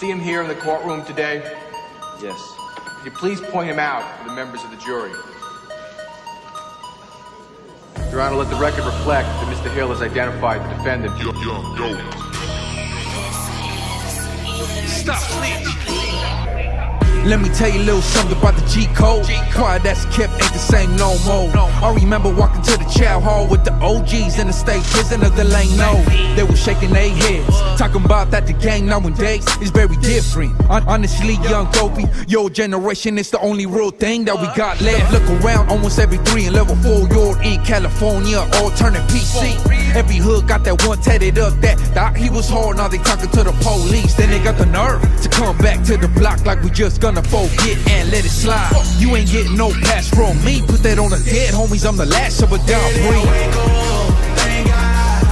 see him here in the courtroom today? Yes. Could you please point him out to the members of the jury? Your Honor, let the record reflect that Mr. Hill has identified the defendant. Yo, yo, yo. Stop, please. Let me tell you a little something about the G code. Quiet that's kept ain't the same no more. I remember walking to the chow hall with the OGs in the state prison of the lane. No, they were shaking their heads, talking about that the gang nowadays is very different. Honestly, young Kobe, your generation is the only real thing that we got left. Look around, almost every three and level four yard in California, all turning PC. Every hood got that one tatted up that thought he was hard. Now they talking to the police. Then they got the nerve to come back to the block like we just gonna forget and let it slide. You ain't getting no pass from me. Put that on the dead homies. I'm the last of a down breed. Thank God,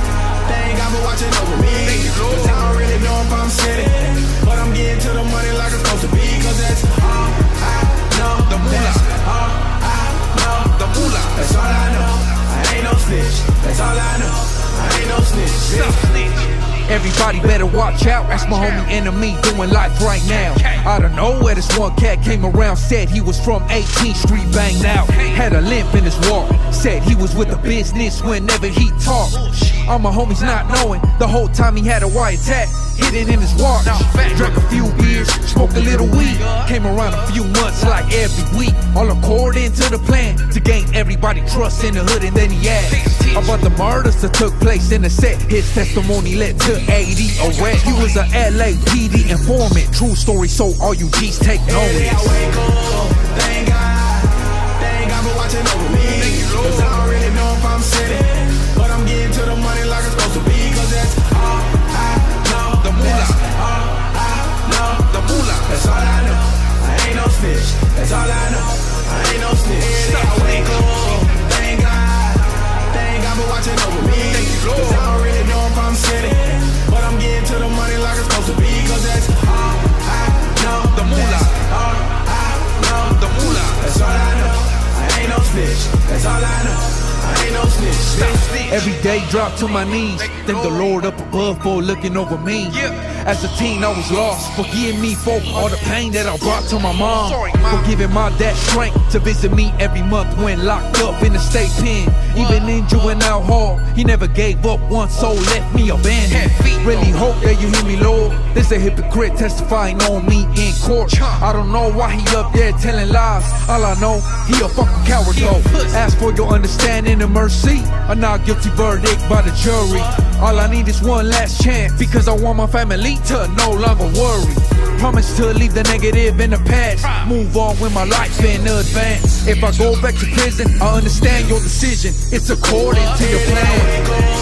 thank God for watching over me. Cause I don't really know if I'm sinning, but I'm getting to the money like I'm supposed to be. Cause that's all I know. The moolah. That's all I know. The moolah. That's all I know. I ain't no snitch. That's all I know. I ain't no snitch. bitch. Everybody better watch out. That's my homie enemy doing life right now. I don't know where this one cat came around. Said he was from 18th Street, banged out. Had a limp in his walk. Said he was with the business whenever he talked. All my homies not knowing the whole time he had a wiretap hidden in his watch. Drank a few beers, smoked a little weed. Came around a few months like every week. All according to the plan to gain everybody trust in the hood. And then he asked about the murders that took place in the set. His testimony led to 80 arrests. He was a LAPD informant. True story, so all you G's take Every day I notice. wake up, thank God, thank God for watching over me. Every day drop to my knees. Thank the Lord up above for looking over me. As a teen, I was lost. Forgive me for all the pain that I brought to my mom. For giving my dad strength to visit me every month when locked up in the state pen. Even in juvenile hall, he never gave up. One soul left me abandoned. Really hope that you hear me, Lord. This a hypocrite testifying on me in court. I don't know why he up there telling lies. All I know, he a fucking coward though. Ask for your understanding and mercy. A not guilty verdict by the jury. All I need is one last chance because I want my family to no longer worry. Promise to leave the negative in the past. Move on with my life in advance. If I go back to prison, I understand your decision. It's according to your plan.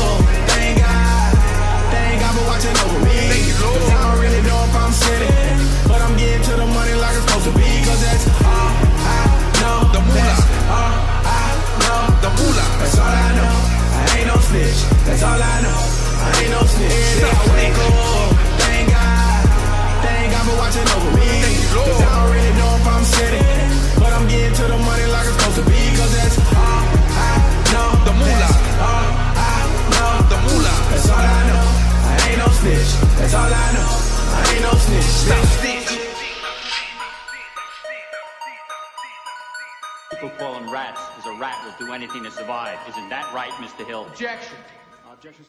That's all I know. I ain't no snitch. Every day I wake up, thank God, thank God for watching over me. Cause I don't really know if I'm sinning, but I'm getting to the money like I'm supposed to be. Cause that's all I know. The moolah. That's all I know. The moolah. That's all I know. I ain't no snitch. That's all I know. I ain't no snitch. Stop snitch. People call him rats because a rat will do anything to survive. Isn't that right, Mr. Hill? Objection objections.